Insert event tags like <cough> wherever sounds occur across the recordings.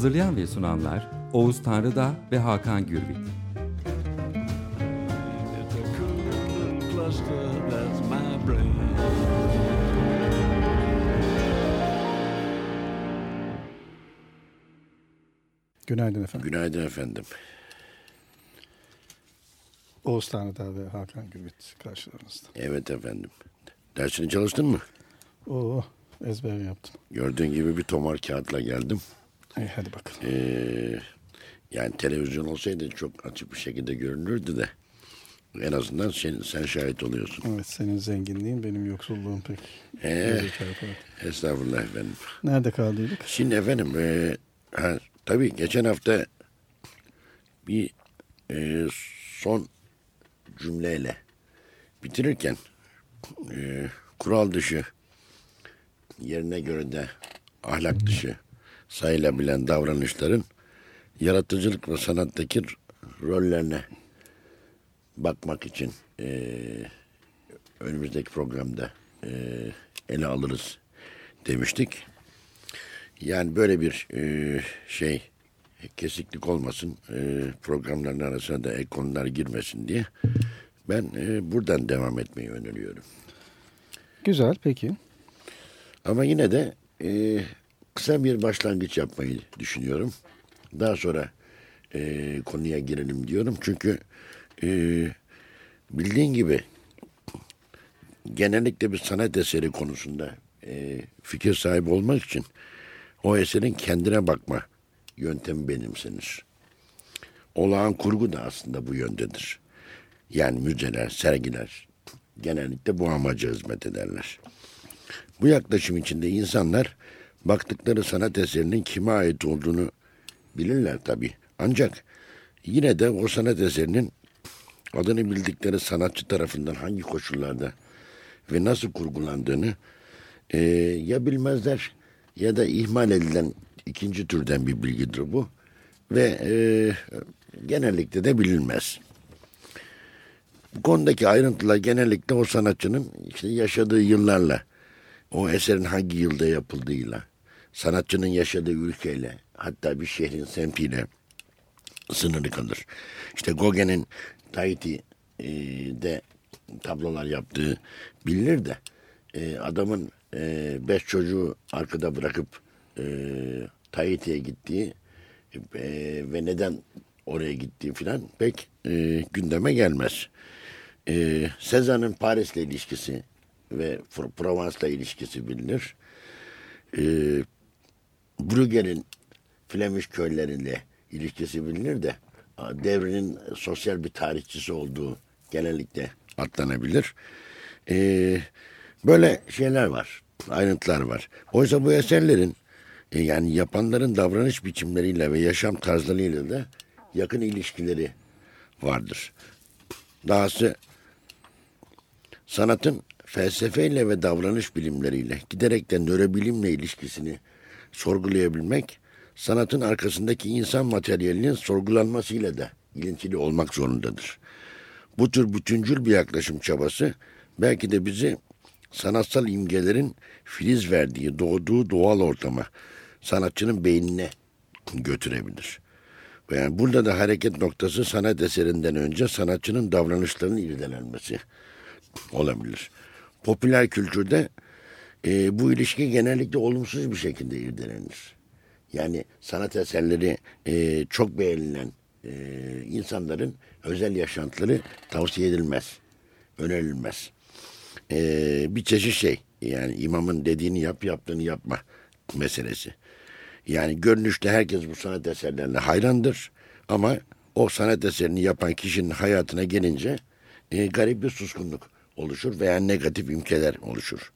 Hazırlayan ve sunanlar Oğuz Tanrıda ve Hakan Gürbüz. Günaydın efendim. Günaydın efendim. Oğuz Tanrıdağ ve Hakan Gürbüz karşılarınızda. Evet efendim. Dersini çalıştın mı? Oo ezber yaptım. Gördüğün gibi bir tomar kağıtla geldim. İyi hadi bakalım. Ee, yani televizyon olsaydı çok açık bir şekilde görünürdü de. En azından sen, sen şahit oluyorsun. Evet senin zenginliğin benim yoksulluğum pek. Ee, estağfurullah efendim. Nerede kaldıydık? Şimdi efendim e, ha, tabii geçen hafta bir e, son cümleyle bitirirken e, kural dışı yerine göre de ahlak dışı sayılabilen davranışların yaratıcılık ve sanattaki rollerine bakmak için e, önümüzdeki programda e, ele alırız demiştik. Yani böyle bir e, şey kesiklik olmasın, e, programların arasına da ek konular girmesin diye ben e, buradan devam etmeyi öneriyorum. Güzel peki. Ama yine de e, kısa bir başlangıç yapmayı düşünüyorum. Daha sonra e, konuya girelim diyorum. Çünkü e, bildiğin gibi genellikle bir sanat eseri konusunda e, fikir sahibi olmak için o eserin kendine bakma yöntemi benimsenir. Olağan kurgu da aslında bu yöndedir. Yani müzeler, sergiler genellikle bu amaca hizmet ederler. Bu yaklaşım içinde insanlar baktıkları sanat eserinin kime ait olduğunu bilirler tabii. Ancak yine de o sanat eserinin adını bildikleri sanatçı tarafından hangi koşullarda ve nasıl kurgulandığını e, ya bilmezler ya da ihmal edilen ikinci türden bir bilgidir bu. Ve e, genellikle de bilinmez. Bu konudaki ayrıntılar genellikle o sanatçının işte yaşadığı yıllarla, o eserin hangi yılda yapıldığıyla, sanatçının yaşadığı ülkeyle, hatta bir şehrin semtiyle sınırlı kalır. İşte Gauguin'in Tahiti'de tablolar yaptığı bilinir de e, adamın e, beş çocuğu arkada bırakıp e, Tahiti'ye gittiği e, ve neden oraya gittiği filan pek e, gündeme gelmez. E, Sezan'ın Paris'le ilişkisi ve Fr- Provence'la ilişkisi bilinir. E, Brugger'in Flemish köyleriyle ilişkisi bilinir de devrinin sosyal bir tarihçisi olduğu genellikle atlanabilir. Ee, böyle şeyler var, ayrıntılar var. Oysa bu eserlerin e, yani yapanların davranış biçimleriyle ve yaşam tarzlarıyla da yakın ilişkileri vardır. Dahası sanatın felsefeyle ve davranış bilimleriyle giderek de nörobilimle ilişkisini sorgulayabilmek sanatın arkasındaki insan materyalinin sorgulanmasıyla da ilintili olmak zorundadır. Bu tür bütüncül bir yaklaşım çabası belki de bizi sanatsal imgelerin filiz verdiği, doğduğu doğal ortama, sanatçının beynine götürebilir. Yani burada da hareket noktası sanat eserinden önce sanatçının davranışlarının irdelenmesi olabilir. Popüler kültürde e, bu ilişki genellikle olumsuz bir şekilde irdelenir. Yani sanat eserleri e, çok beğenilen e, insanların özel yaşantıları tavsiye edilmez, önerilmez. E, bir çeşit şey yani imamın dediğini yap yaptığını yapma meselesi. Yani görünüşte herkes bu sanat eserlerine hayrandır ama o sanat eserini yapan kişinin hayatına gelince e, garip bir suskunluk oluşur veya negatif imkeler oluşur.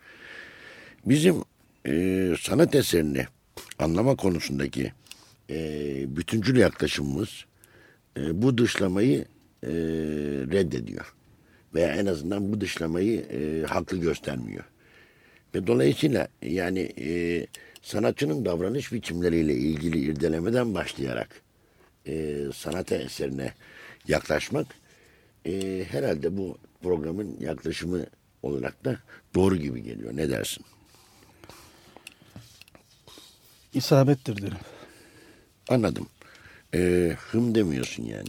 Bizim e, sanat eserini anlama konusundaki e, bütüncül yaklaşımımız e, bu dışlamayı e, reddediyor. Veya en azından bu dışlamayı e, haklı göstermiyor. Ve dolayısıyla yani e, sanatçının davranış biçimleriyle ilgili irdelemeden başlayarak e, sanat eserine yaklaşmak e, herhalde bu programın yaklaşımı olarak da doğru gibi geliyor. Ne dersin? İsabettir derim. Anladım. E, hım demiyorsun yani.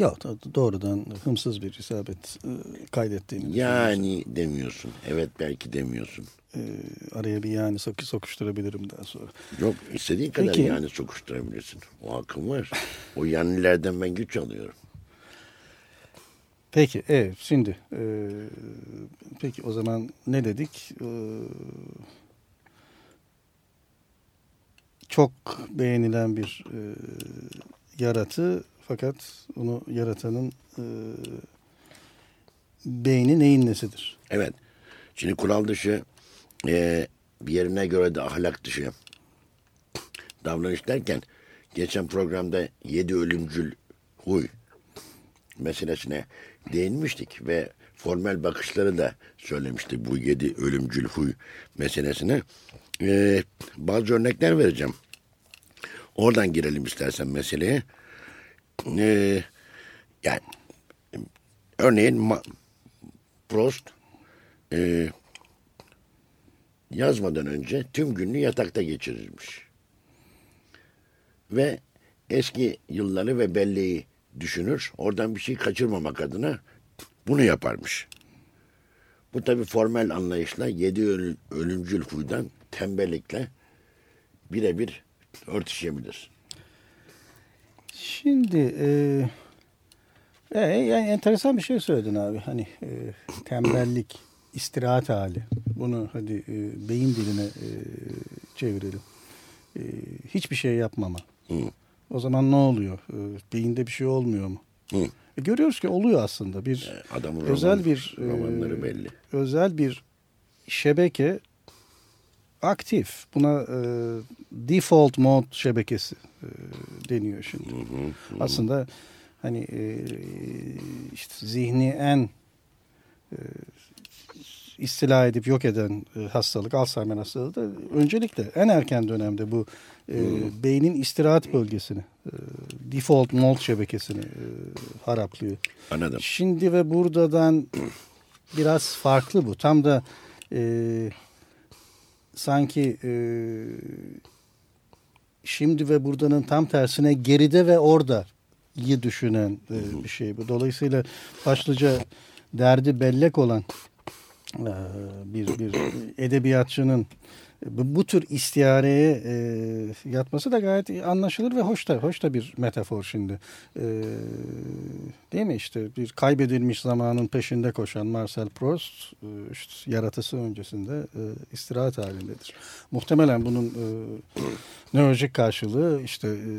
Yok do- doğrudan hımsız bir isabet e, kaydettiğini. Yani demiyorsun. Evet belki demiyorsun. E, araya bir yani sok sokuşturabilirim daha sonra. Yok istediğin kadar Peki. yani sokuşturabilirsin. O hakkın var. O yanilerden ben güç alıyorum. Peki evet şimdi e, peki o zaman ne dedik? E, çok beğenilen bir e, yaratı fakat onu yaratanın e, beyni neyin nesidir? Evet. Şimdi kural dışı e, yerine göre de ahlak dışı davranış derken geçen programda yedi ölümcül huy meselesine değinmiştik ve formel bakışları da söylemiştik bu yedi ölümcül huy meselesine. E, bazı örnekler vereceğim. Oradan girelim istersen meseleye. E, yani örneğin Ma- Prost e, yazmadan önce tüm gününü yatakta geçirirmiş. Ve eski yılları ve belleği düşünür. Oradan bir şey kaçırmamak adına bunu yaparmış. Bu tabi formel anlayışla yedi öl- ölümcül huydan tembellikle birebir örtüşebilir. Şimdi e, e, yani enteresan bir şey söyledin abi. Hani e, tembellik, istirahat hali. Bunu hadi e, beyin diline e, çevirelim. E, hiçbir şey yapmama. Hı. O zaman ne oluyor? E, beyinde bir şey olmuyor mu? Hı. E, görüyoruz ki oluyor aslında. Bir E, Adamın özel roman- bir e, romanları belli. özel bir şebeke aktif. Buna e, default mode şebekesi e, deniyor şimdi. Aslında hani e, işte zihni en e, istila edip yok eden e, hastalık Alzheimer hastalığı da öncelikle en erken dönemde bu e, beynin istirahat bölgesini e, default mode şebekesini e, haraplıyor. Anladım. Şimdi ve buradan biraz farklı bu. Tam da e, sanki e, şimdi ve buradanın tam tersine geride ve orada iyi düşünen e, bir şey bu. Dolayısıyla başlıca derdi bellek olan e, bir, bir edebiyatçının bu, bu tür istiyareye e, yatması da gayet anlaşılır ve hoş da hoş da bir metafor şimdi. E, değil mi işte bir kaybedilmiş zamanın peşinde koşan Marcel Proust e, işte yaratısı öncesinde e, istirahat halindedir. Muhtemelen bunun e, nörolojik karşılığı işte e,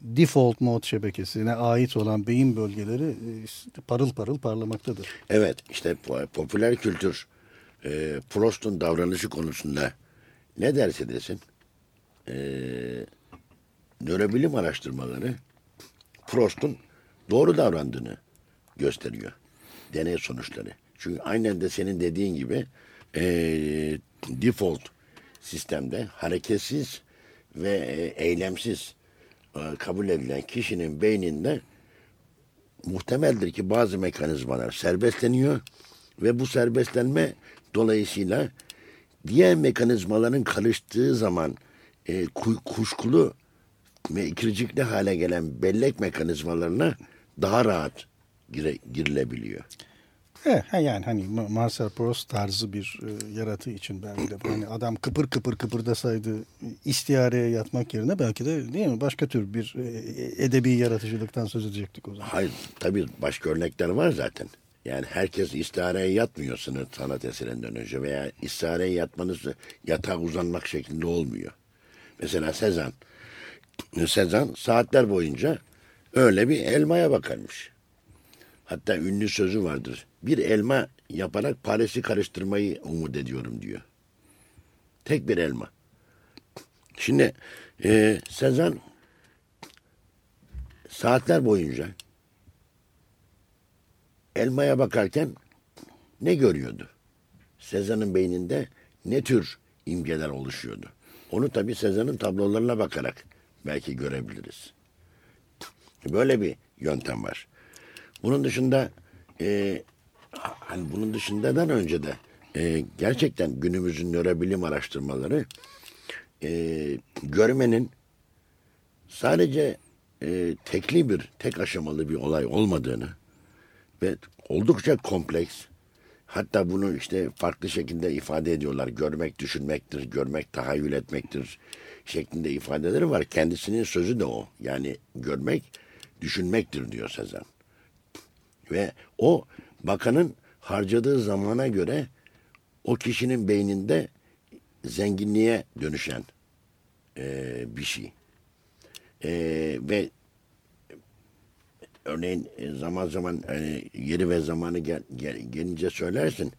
default mode şebekesine ait olan beyin bölgeleri e, parıl parıl parlamaktadır. Evet işte po- popüler kültür e, Proust'un davranışı konusunda ne derse desin e, nörobilim araştırmaları Proust'un doğru davrandığını gösteriyor. Deney sonuçları. Çünkü aynen de senin dediğin gibi e, default sistemde hareketsiz ve e, eylemsiz e, kabul edilen kişinin beyninde muhtemeldir ki bazı mekanizmalar serbestleniyor ve bu serbestlenme dolayısıyla diğer mekanizmaların karıştığı zaman e, ku- kuşkulu ve ikircikli hale gelen bellek mekanizmalarına daha rahat gire, girilebiliyor. Evet, ha yani hani Ma- Marcel Proust tarzı bir e, yaratı için belki de hani adam kıpır kıpır kıpırdasaydı istiyareye yatmak yerine belki de değil mi başka tür bir e, edebi yaratıcılıktan söz edecektik o zaman. Hayır tabii başka örnekler var zaten. Yani herkes istihareye yatmıyor sınıf sanat eserinden önce veya istihareye yatmanız yatağa uzanmak şeklinde olmuyor. Mesela Sezan. Sezan saatler boyunca öyle bir elmaya bakarmış. Hatta ünlü sözü vardır. Bir elma yaparak Paris'i karıştırmayı umut ediyorum diyor. Tek bir elma. Şimdi e, Sezan saatler boyunca elmaya bakarken ne görüyordu? Sezan'ın beyninde ne tür imgeler oluşuyordu? Onu tabii Sezan'ın tablolarına bakarak belki görebiliriz. Böyle bir yöntem var. Bunun dışında e, hani bunun dışındadan önce de e, gerçekten günümüzün nörobilim araştırmaları e, görmenin sadece e, tekli bir, tek aşamalı bir olay olmadığını ve oldukça kompleks hatta bunu işte farklı şekilde ifade ediyorlar. Görmek düşünmektir, görmek tahayyül etmektir şeklinde ifadeleri var. Kendisinin sözü de o. Yani görmek düşünmektir diyor Sezen. Ve o bakanın harcadığı zamana göre o kişinin beyninde zenginliğe dönüşen e, bir şey. E, ve örneğin e, zaman zaman hani yeri ve zamanı gel, gel, gelince söylersin.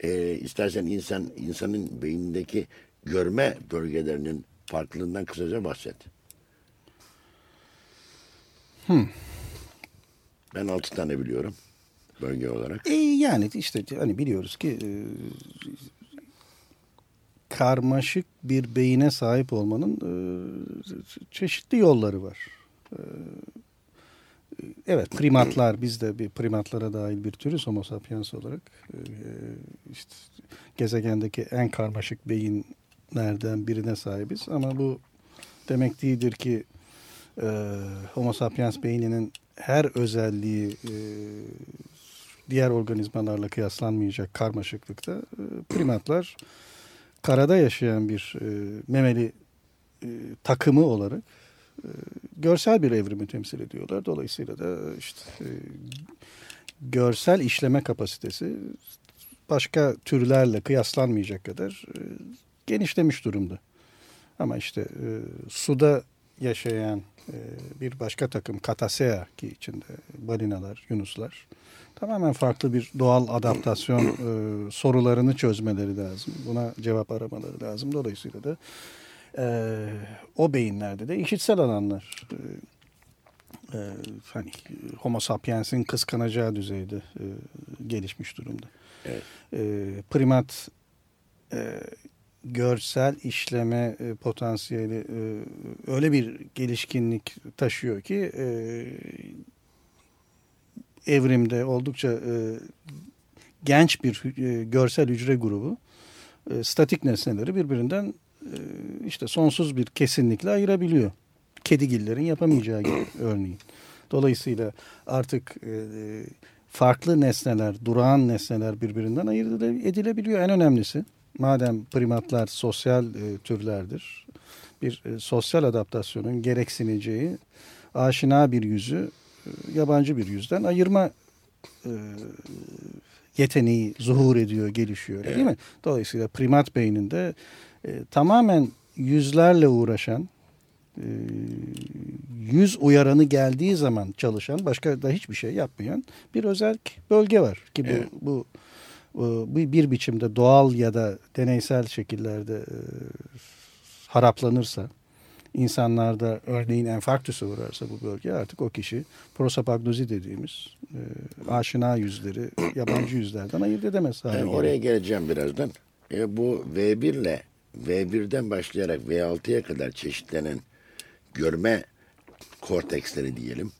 E, istersen insan insanın beynindeki görme bölgelerinin farklılığından kısaca bahset. Hmm. Ben altı tane biliyorum bölge olarak. E, yani işte hani biliyoruz ki e, karmaşık bir beyine sahip olmanın e, çeşitli yolları var. E, evet primatlar biz de bir primatlara dahil bir türüz homo sapiens olarak. E, işte gezegendeki en karmaşık beyinlerden birine sahibiz ama bu demek değildir ki e, homo sapiens beyninin her özelliği e, diğer organizmalarla kıyaslanmayacak karmaşıklıkta e, primatlar karada yaşayan bir e, memeli e, takımı olarak e, görsel bir evrimi temsil ediyorlar. Dolayısıyla da işte e, görsel işleme kapasitesi başka türlerle kıyaslanmayacak kadar e, genişlemiş durumda. Ama işte e, suda yaşayan bir başka takım katasea ki içinde balinalar, yunuslar tamamen farklı bir doğal adaptasyon sorularını çözmeleri lazım. Buna cevap aramaları lazım. Dolayısıyla da e, o beyinlerde de işitsel alanlar e, e, hani Homo sapiens'in kıskanacağı düzeyde e, gelişmiş durumda. Evet. E, primat e, görsel işleme e, potansiyeli e, öyle bir gelişkinlik taşıyor ki e, evrimde oldukça e, genç bir e, görsel hücre grubu e, statik nesneleri birbirinden işte sonsuz bir kesinlikle ayırabiliyor. Kedigillerin yapamayacağı gibi <clears throat> örneğin. Dolayısıyla artık e, farklı nesneler, durağan nesneler birbirinden ayırt edilebiliyor. En önemlisi madem primatlar sosyal e, türlerdir, bir e, sosyal adaptasyonun gereksineceği aşina bir yüzü e, yabancı bir yüzden ayırma e, yeteneği zuhur ediyor, gelişiyor değil mi? Dolayısıyla primat beyninde e, tamamen yüzlerle uğraşan, e, yüz uyaranı geldiği zaman çalışan, başka da hiçbir şey yapmayan bir özel bölge var. Ki bu, evet. bu bu bir biçimde doğal ya da deneysel şekillerde e, haraplanırsa, insanlarda örneğin enfarktüse uğrarsa bu bölge artık o kişi prosopagnozi dediğimiz e, aşina yüzleri yabancı yüzlerden ayırt edemez. Ben oraya geleceğim birazdan. E, bu V1 ile V1'den başlayarak V6'ya kadar çeşitlenen görme korteksleri diyelim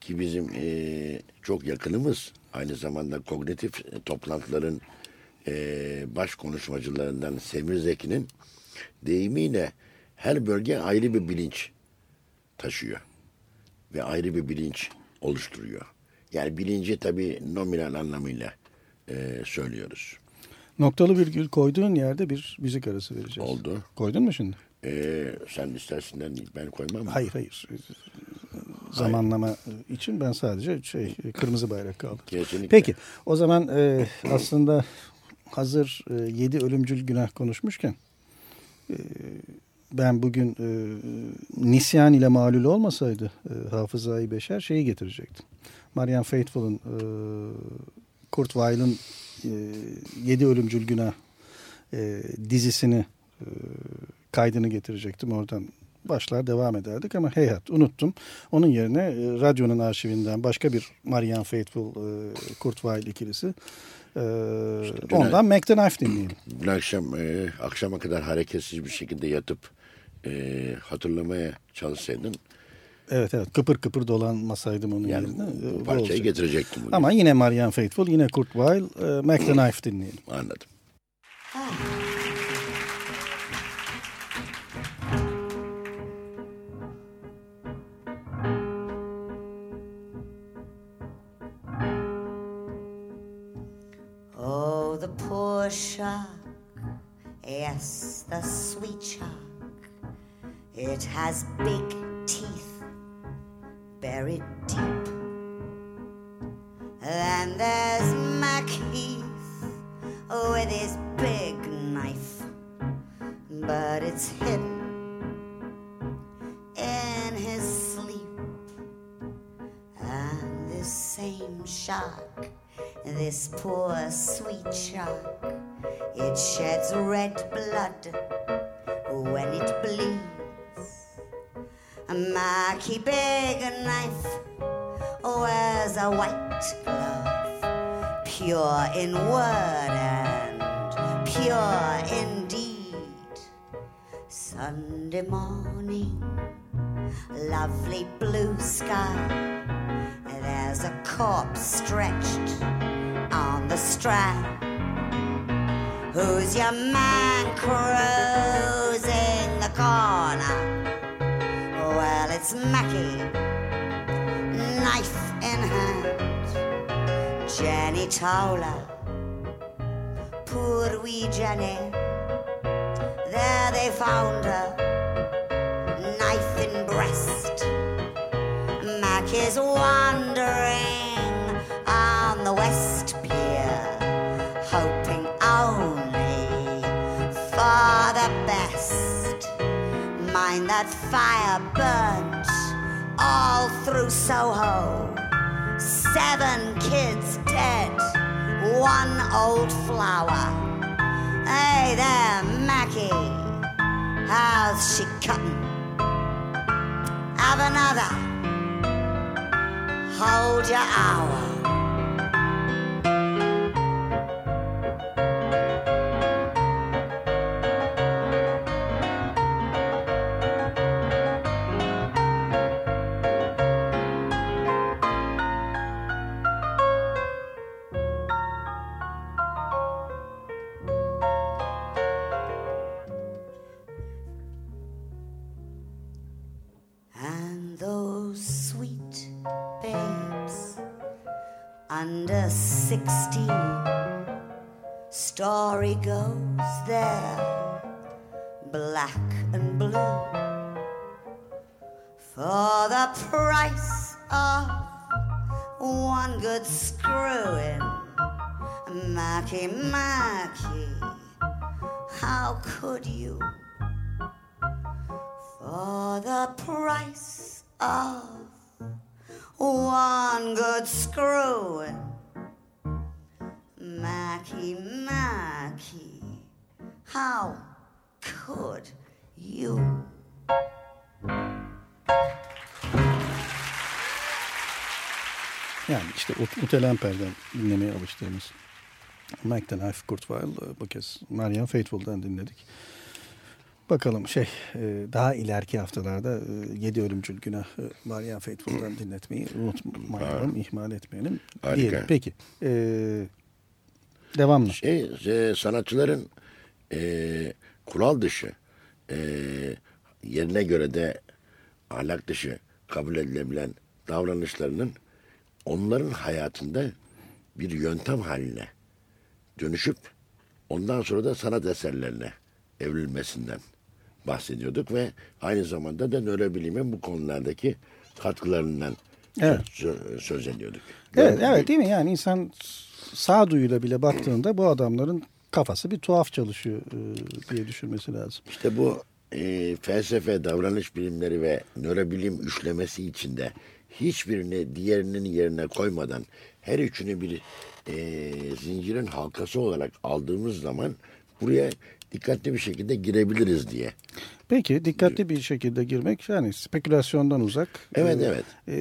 ki bizim e, çok yakınımız aynı zamanda kognitif toplantıların e, baş konuşmacılarından Semir Zeki'nin deyimiyle her bölge ayrı bir bilinç taşıyor ve ayrı bir bilinç oluşturuyor. Yani bilinci tabii nominal anlamıyla e, söylüyoruz. Noktalı virgül koyduğun yerde bir müzik arası vereceğiz. Oldu. Koydun mu şimdi? Ee, sen istersen ben koymam? Hayır hayır. Zamanlama hayır. için ben sadece şey kırmızı bayrak kaldı. Kesinlikle. Peki o zaman e, aslında hazır e, yedi ölümcül günah konuşmuşken e, ben bugün e, nisyan ile malul olmasaydı e, hafızayı beşer şeyi getirecektim. Marian Faithfull'un e, Kurt Weill'ın e, Yedi Ölümcül Günah e, dizisini e, kaydını getirecektim. Oradan başlar devam ederdik ama heyhat unuttum. Onun yerine e, radyonun arşivinden başka bir Marianne Faithfull e, Kurt Weill ikilisi. E, ondan Mac the Knife dinleyelim. <clears throat> Dün akşam e, akşama kadar hareketsiz bir şekilde yatıp e, hatırlamaya çalışsaydın Evet evet kıpır kıpır dolanmasaydım onun yani yerine. e, bu parçayı olacak. getirecektim. bugün. Ama yine Marianne Faithfull yine Kurt Weill e, Mac the Knife dinleyelim. Anladım. Oh, the poor shark. Yes, the sweet shark. It has big buried deep. Then there's Mac Heath with his big knife, but it's hidden in his sleep. And this same shark, this poor sweet shark, it sheds red blood when it bleeds. Mackie big knife wears a white glove, pure in word and pure in deed. Sunday morning, lovely blue sky. There's a corpse stretched on the strand. Who's your man cruising the corner? It's Mackie, knife in hand. Jenny Towler, poor wee Jenny. There they found her, knife in breast. Mac is wandering on the West Pier, hoping only for the best. Mind that fire burnt all through Soho. Seven kids dead, one old flower. Hey there, Mackie, how's she cutting? Have another. Hold your hour. For the price of one good screwing. Mackie, Mackie, how could you? For the price of one good screwing. Mackie, Mackie, how could you? Yani işte Ut- Utelemper'den dinlemeye alıştığımız the Knife Kurt Weill e, bu kez Marianne Faithfull'dan dinledik. Bakalım şey e, daha ileriki haftalarda e, Yedi Ölümcül Günah e, Marianne Faithfull'dan dinletmeyi unutmayalım, ihmal etmeyelim. Harika. Diyelim. Peki. E, devamlı. Şey, sanatçıların e, kural dışı e, yerine göre de ahlak dışı kabul edilebilen davranışlarının onların hayatında bir yöntem haline dönüşüp ondan sonra da sanat eserlerine evrilmesinden bahsediyorduk ve aynı zamanda da nörobilimin bu konulardaki katkılarından Evet. söz, söz ediyorduk. Evet, evet değil mi? Yani insan sağduyuyla bile baktığında bu adamların kafası bir tuhaf çalışıyor e, diye düşünmesi lazım. İşte bu e, felsefe, davranış bilimleri ve nörobilim üçlemesi içinde hiçbirini diğerinin yerine koymadan her üçünü bir e, zincirin halkası olarak aldığımız zaman buraya dikkatli bir şekilde girebiliriz diye. Peki dikkatli bir şekilde girmek yani spekülasyondan uzak. Evet Ee, evet. e,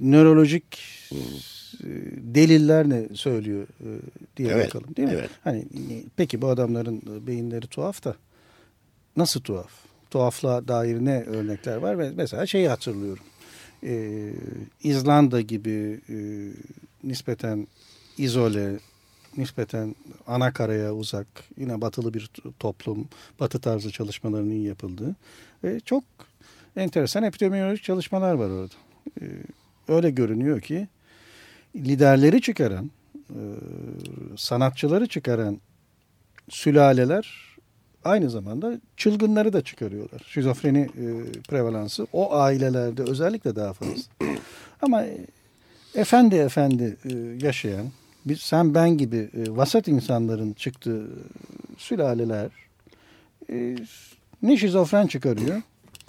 nörolojik e, deliller ne söylüyor e, diye Evet, bakalım değil mi? evet. Hani e, peki bu adamların e, beyinleri tuhaf da nasıl tuhaf? Tuhaflığa dair ne örnekler var? Mesela şeyi hatırlıyorum. E, İzlanda gibi e, nispeten izole, nispeten ana karaya uzak, yine batılı bir toplum, batı tarzı çalışmaların iyi yapıldığı e, çok enteresan epidemiolojik çalışmalar var orada. E, öyle görünüyor ki liderleri çıkaran, e, sanatçıları çıkaran sülaleler aynı zamanda çılgınları da çıkarıyorlar. Şizofreni e, prevalansı o ailelerde özellikle daha fazla. <clears throat> Ama e, efendi efendi e, yaşayan, bir sen ben gibi e, vasat insanların çıktığı sülaleler e, ne şizofren çıkarıyor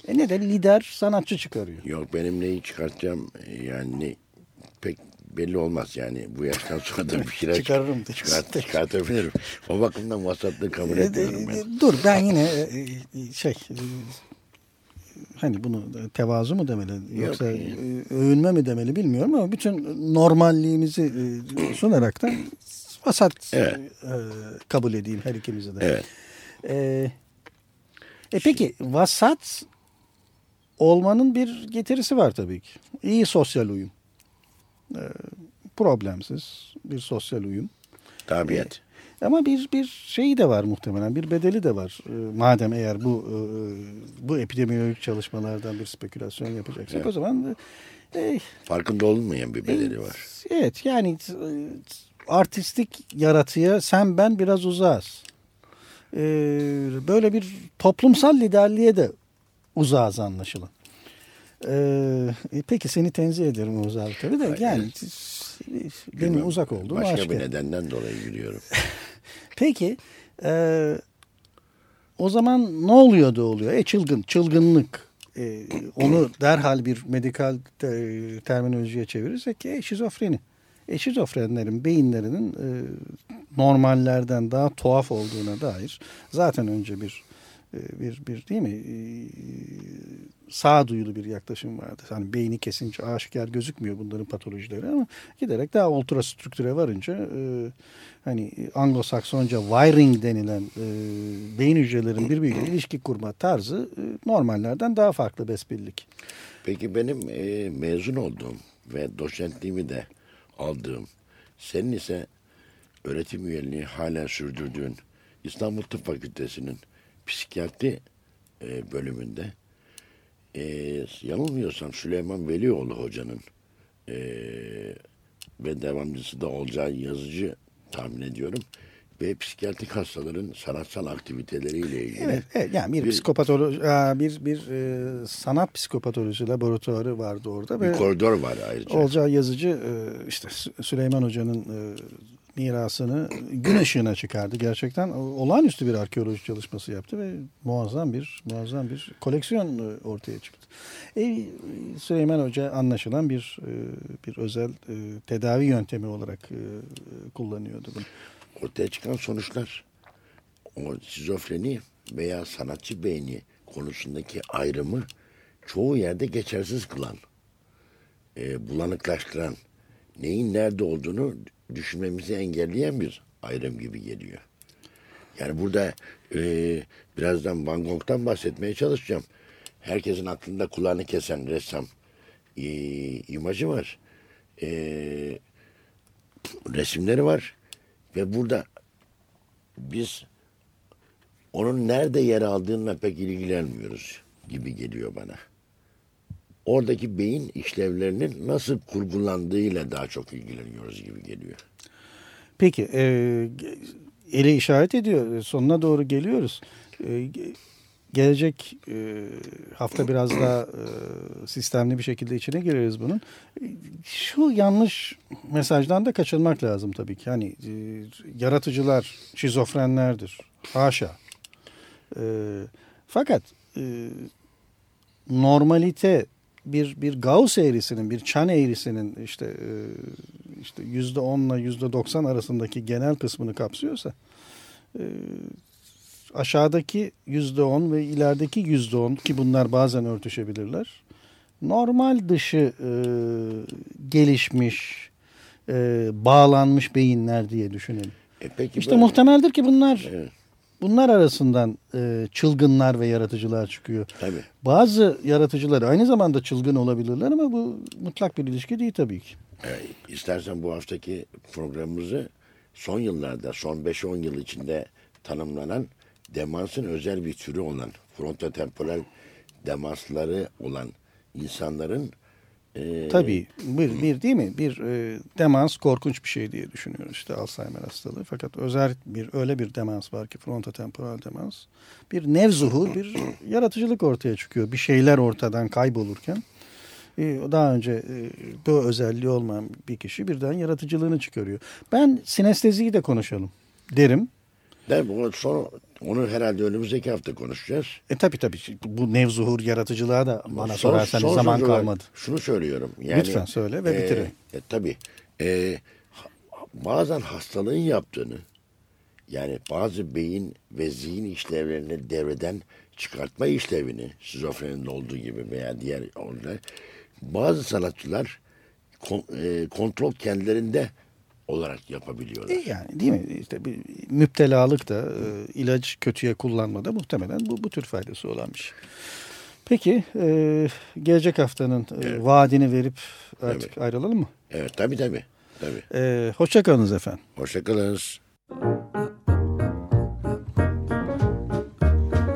e ne de lider sanatçı çıkarıyor. Yok benim neyi çıkartacağım yani pek belli olmaz yani bu yaştan sonra da bir şeyler Çıkarırım. çıkart, çıkartabilirim. O bakımdan vasatlığı kabul E, etmiyorum ben. e, Dur ben yine e, e, şey e, hani bunu tevazu mu demeli yoksa e, övünme mi demeli bilmiyorum ama bütün normalliğimizi e, sunarak da vasat Evet. e, kabul edeyim her ikimizi de. Evet. E, e peki vasat olmanın bir getirisi var tabii ki. İyi sosyal uyum. E, problemsiz bir sosyal uyum. Tabiat. Ama bir bir şeyi de var muhtemelen. Bir bedeli de var. E, madem eğer bu e, bu epidemiolojik çalışmalardan bir spekülasyon yapacaksak Evet. o zaman e, Farkında olunmayan bir bedeli var. Evet yani e, artistik yaratıya sen ben biraz uzağız. E, böyle bir toplumsal liderliğe de uzağız anlaşılan. E, e, peki seni tenzih ederim Oğuz abi tabii de yani e, benim Bilmem, uzak olduğum Başka aşikar. bir nedenden dolayı gülüyorum. <laughs> Peki e, o zaman ne oluyor da oluyor? E çılgın, çılgınlık. E, onu <clears throat> derhal bir medikal te- terminolojiye çevirirsek e, şizofreni. E, şizofrenlerin beyinlerinin e, normallerden daha tuhaf olduğuna dair zaten önce bir e, bir bir değil mi e, sağduyulu bir yaklaşım vardı. Hani beyni kesince aşikar gözükmüyor bunların patolojileri ama giderek daha ultra strüktüre varınca e, hani Anglo-Saksonca wiring denilen e, beyin hücrelerin birbiriyle ilişki kurma tarzı e, normallerden daha farklı besbellik. Peki benim e, mezun olduğum ve doçentliğimi de aldığım, senin ise öğretim üyeliğini hala sürdürdüğün İstanbul Tıp Fakültesi'nin psikiyatri e, bölümünde e, yanılmıyorsam Süleyman Velioğlu hocanın e, ve devamcısı da olacağı yazıcı tahmin ediyorum ve psikiyatrik hastaların sanatsal aktiviteleriyle ilgili Evet, evet yani bir, Bir- psikopatoloji bir bir e, sanat psikopatoloji laboratuvarı vardı orada bir ve koridor var ayrıca. Olacağı yazıcı e, işte Sü- Süleyman Hoca'nın e, mirasını gün ışığına çıkardı. Gerçekten olağanüstü bir arkeoloji çalışması yaptı ve muazzam bir muazzam bir koleksiyon e, ortaya çıktı. E, Süleyman Hoca anlaşılan bir e, bir özel e, tedavi yöntemi olarak kullanıyordu bunu. ortaya çıkan sonuçlar o şizofreni veya sanatçı beyni konusundaki ayrımı çoğu yerde geçersiz kılan, e, bulanıklaştıran, neyin nerede olduğunu düşünmemizi engelleyen bir ayrım gibi geliyor. Yani burada e, birazdan Van Gogh'tan bahsetmeye çalışacağım. Herkesin aklında kulağını kesen ressam e, imajı var. E, resimleri var. Ve burada biz onun nerede yer aldığına pek ilgilenmiyoruz gibi geliyor bana. Oradaki beyin işlevlerinin nasıl kurgulandığıyla daha çok ilgileniyoruz gibi geliyor. Peki e, ele işaret ediyor. Sonuna doğru geliyoruz. E, ge- gelecek e, hafta biraz daha e, sistemli bir şekilde içine gireriz bunun. Şu yanlış mesajdan da kaçınmak lazım tabii ki. Hani e, yaratıcılar şizofrenlerdir. Haşa. E, fakat e, normalite bir bir Gauss eğrisinin, bir çan eğrisinin işte e, işte yüzde onla yüzde doksan arasındaki genel kısmını kapsıyorsa e, aşağıdaki yüzde on ve ilerideki yüzde on ki bunlar bazen örtüşebilirler. Normal dışı e, gelişmiş, e, bağlanmış beyinler diye düşünelim. E peki İşte böyle- muhtemeldir ki bunlar Evet, bunlar arasından e, çılgınlar ve yaratıcılar çıkıyor. tabii. Bazı yaratıcılar aynı zamanda çılgın olabilirler ama bu mutlak bir ilişki değil tabii ki. E, istersen bu haftaki programımızı son yıllarda, son 5-10 yıl içinde tanımlanan demansın özel bir türü olan, frontotemporal demansları olan insanların e, Tabii bir, bir değil mi? Bir e, demans korkunç bir şey diye düşünüyoruz işte Alzheimer hastalığı. Fakat özel bir öyle bir demans var ki frontotemporal demans. Bir nevzuhur, bir <clears throat> yaratıcılık ortaya çıkıyor. Bir şeyler ortadan kaybolurken e, daha önce e, bu özelliği olmayan bir kişi birden yaratıcılığını çıkarıyor. Ben sinesteziyi de konuşalım derim. de bu son, onu herhalde önümüzdeki hafta konuşacağız. E tabii tabii bu nevzuhur yaratıcılığa da bana Son- sorarsanız son zaman olarak kalmadı. Şunu söylüyorum. Yani, Lütfen söyle ve bitirin. E, tabii. E, bazen hastalığın yaptığını yani bazı beyin ve zihin işlevlerini devreden çıkartma işlevini şizofreninin olduğu gibi veya diğer orada bazı sanatçılar kon- e, kontrol kendilerinde olarak yapabiliyorlar. E Yani değil mi? İşte bir müptelalık da e, ilaç kötüye kullanmada muhtemelen bu, bu tür faydası olan bir şey. Peki e, gelecek haftanın e, vaadini verip artık ayrılalım mı? Evet tabii tabii. tabii. E, hoşçakalınız efendim. Hoşçakalınız.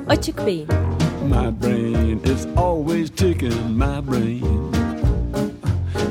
Açık Beyin My brain is always ticking, my brain.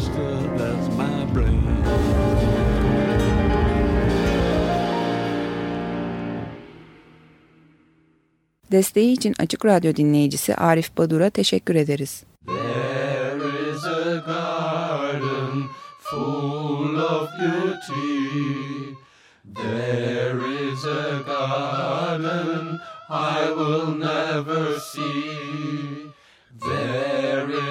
mustard, that's my bread. Desteği için Açık Radyo dinleyicisi Arif Badur'a teşekkür ederiz. I will never see. There is